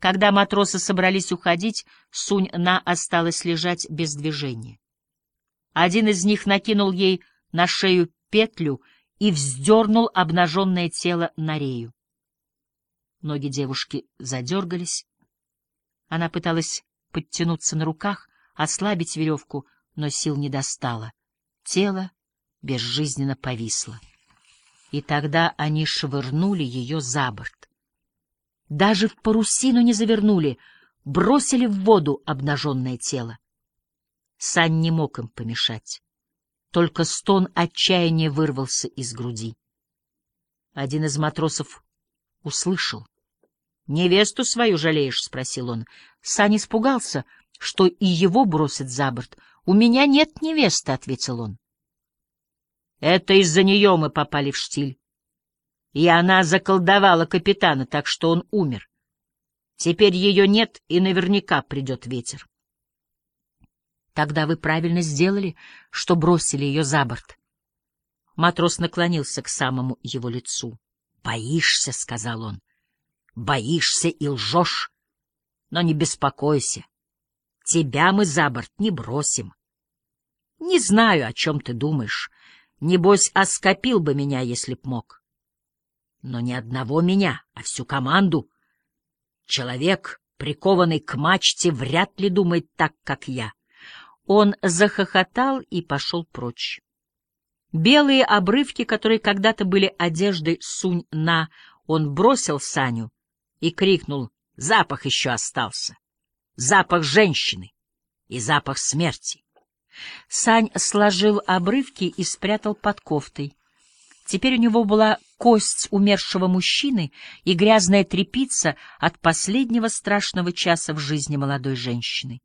Когда матросы собрались уходить, Сунь-На осталась лежать без движения. Один из них накинул ей на шею петлю и вздернул обнаженное тело на рею. Ноги девушки задергались. Она пыталась подтянуться на руках, ослабить веревку, но сил не достала. Тело безжизненно повисло. И тогда они швырнули ее за борт. Даже в парусину не завернули, бросили в воду обнаженное тело. Сань не мог им помешать. Только стон отчаяния вырвался из груди. Один из матросов услышал. — Невесту свою жалеешь? — спросил он. Сань испугался, что и его бросят за борт. — У меня нет невесты, — ответил он. — Это из-за нее мы попали в штиль. И она заколдовала капитана, так что он умер. Теперь ее нет, и наверняка придет ветер. Тогда вы правильно сделали, что бросили ее за борт. Матрос наклонился к самому его лицу. — Боишься, — сказал он. — Боишься и лжешь. Но не беспокойся. Тебя мы за борт не бросим. Не знаю, о чем ты думаешь. Небось, оскопил бы меня, если б мог. Но не одного меня, а всю команду. Человек, прикованный к мачте, вряд ли думает так, как я. Он захохотал и пошел прочь. Белые обрывки, которые когда-то были одеждой Сунь-На, он бросил Саню и крикнул «Запах еще остался! Запах женщины и запах смерти!» Сань сложил обрывки и спрятал под кофтой. Теперь у него была кость умершего мужчины и грязная тряпица от последнего страшного часа в жизни молодой женщины.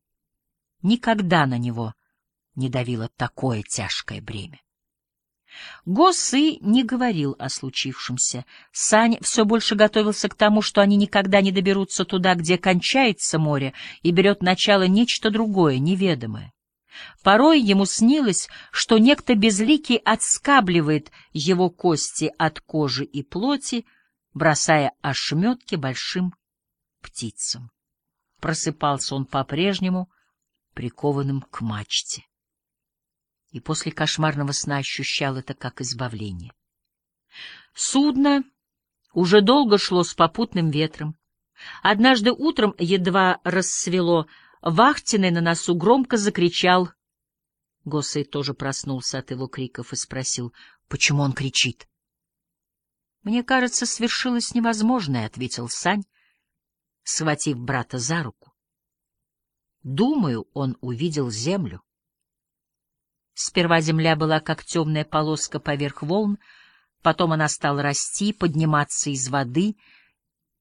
Никогда на него не давило такое тяжкое бремя. Госы не говорил о случившемся. Сань все больше готовился к тому, что они никогда не доберутся туда, где кончается море, и берет начало нечто другое, неведомое. Порой ему снилось, что некто безликий отскабливает его кости от кожи и плоти, бросая ошметки большим птицам. Просыпался он по-прежнему, прикованным к мачте. И после кошмарного сна ощущал это как избавление. Судно уже долго шло с попутным ветром. Однажды утром, едва рассвело, Вахтенный на носу громко закричал. Госей тоже проснулся от его криков и спросил, почему он кричит. — Мне кажется, свершилось невозможное, — ответил Сань, схватив брата за руку. Думаю, он увидел землю. Сперва земля была как темная полоска поверх волн, потом она стала расти, подниматься из воды.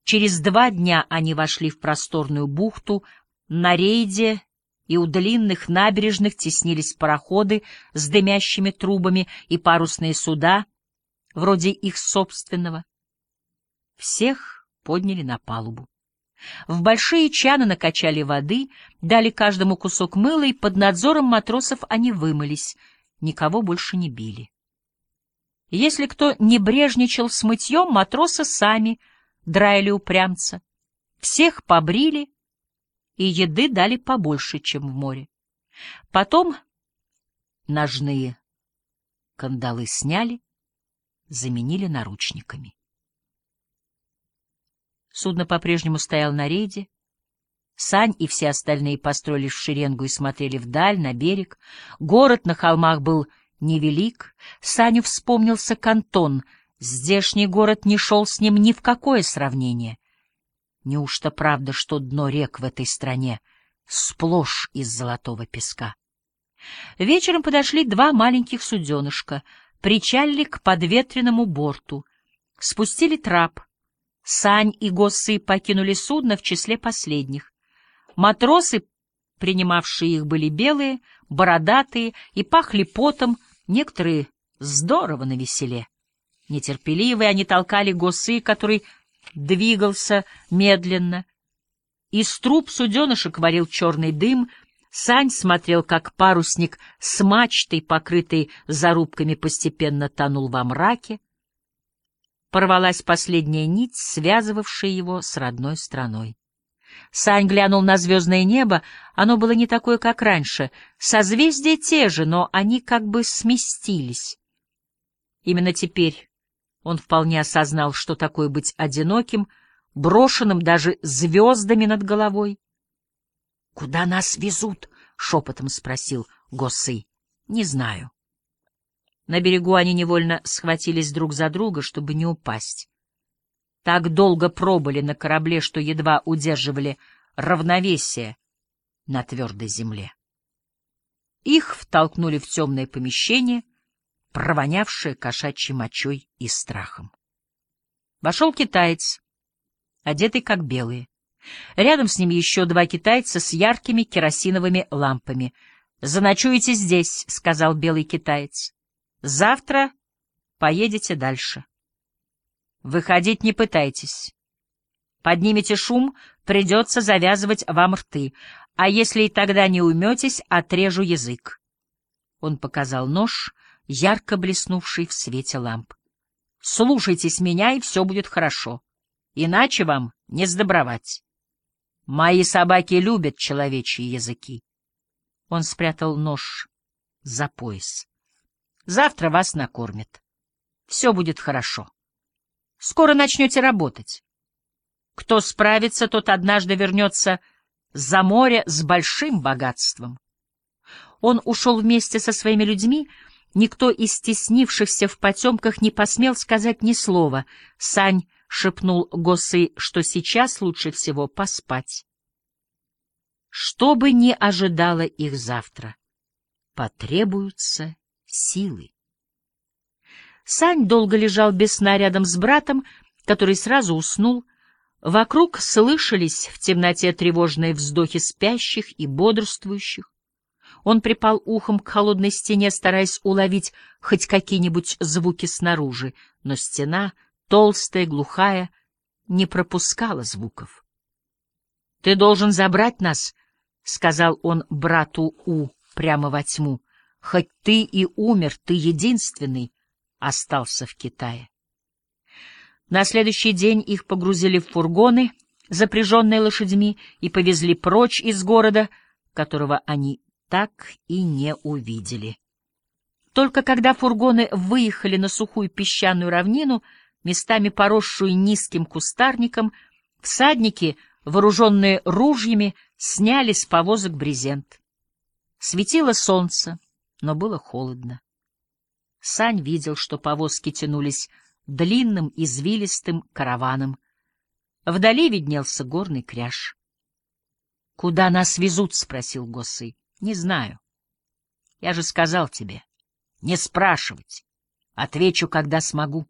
Через два дня они вошли в просторную бухту, на рейде и у длинных набережных теснились пароходы с дымящими трубами и парусные суда, вроде их собственного. Всех подняли на палубу. В большие чаны накачали воды, дали каждому кусок мыла, и под надзором матросов они вымылись, никого больше не били. Если кто небрежничал с мытьем, матросы сами драили упрямца. Всех побрили, и еды дали побольше, чем в море. Потом ножные кандалы сняли, заменили наручниками. Судно по-прежнему стояло на рейде. Сань и все остальные построились в шеренгу и смотрели вдаль, на берег. Город на холмах был невелик. Саню вспомнился кантон. Здешний город не шел с ним ни в какое сравнение. Неужто правда, что дно рек в этой стране сплошь из золотого песка? Вечером подошли два маленьких суденышка, причалили к подветренному борту, спустили трап. Сань и Госы покинули судно в числе последних. Матросы, принимавшие их, были белые, бородатые и пахли потом, некоторые здорово навеселе. Нетерпеливые они толкали Госы, который двигался медленно. Из труб суденышек варил черный дым, Сань смотрел, как парусник с мачтой, покрытой зарубками, постепенно тонул во мраке. Порвалась последняя нить, связывавшая его с родной страной. Сань глянул на звездное небо, оно было не такое, как раньше. Созвездия те же, но они как бы сместились. Именно теперь он вполне осознал, что такое быть одиноким, брошенным даже звездами над головой. — Куда нас везут? — шепотом спросил Госы. — Не знаю. На берегу они невольно схватились друг за друга, чтобы не упасть. Так долго пробыли на корабле, что едва удерживали равновесие на твердой земле. Их втолкнули в темное помещение, провонявшее кошачьей мочой и страхом. Вошел китаец, одетый как белые. Рядом с ним еще два китайца с яркими керосиновыми лампами. «Заночуете здесь», — сказал белый китаец. «Завтра поедете дальше». Выходить не пытайтесь. Поднимете шум, придется завязывать вам рты, а если и тогда не уйметесь, отрежу язык. Он показал нож, ярко блеснувший в свете ламп. Слушайтесь меня, и все будет хорошо. Иначе вам не сдобровать. Мои собаки любят человечьи языки. Он спрятал нож за пояс. Завтра вас накормят. Все будет хорошо. Скоро начнете работать. Кто справится, тот однажды вернется за море с большим богатством. Он ушел вместе со своими людьми, никто из стеснившихся в потемках не посмел сказать ни слова. Сань шепнул Госы, что сейчас лучше всего поспать. Что бы ни ожидало их завтра, потребуются силы. Сань долго лежал без сна рядом с братом, который сразу уснул. Вокруг слышались в темноте тревожные вздохи спящих и бодрствующих. Он припал ухом к холодной стене, стараясь уловить хоть какие-нибудь звуки снаружи, но стена, толстая, глухая, не пропускала звуков. — Ты должен забрать нас, — сказал он брату У прямо во тьму. — Хоть ты и умер, ты единственный, остался в Китае. На следующий день их погрузили в фургоны, запряженные лошадьми, и повезли прочь из города, которого они так и не увидели. Только когда фургоны выехали на сухую песчаную равнину, местами поросшую низким кустарником, всадники, вооруженные ружьями, сняли с повозок брезент. Светило солнце, но было холодно. Сань видел, что повозки тянулись длинным извилистым караваном. Вдали виднелся горный кряж. — Куда нас везут? — спросил Госы. — Не знаю. — Я же сказал тебе. Не спрашивать. Отвечу, когда смогу.